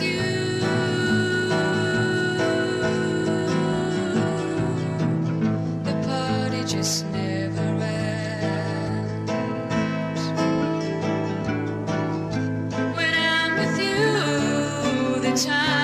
you, the party just time.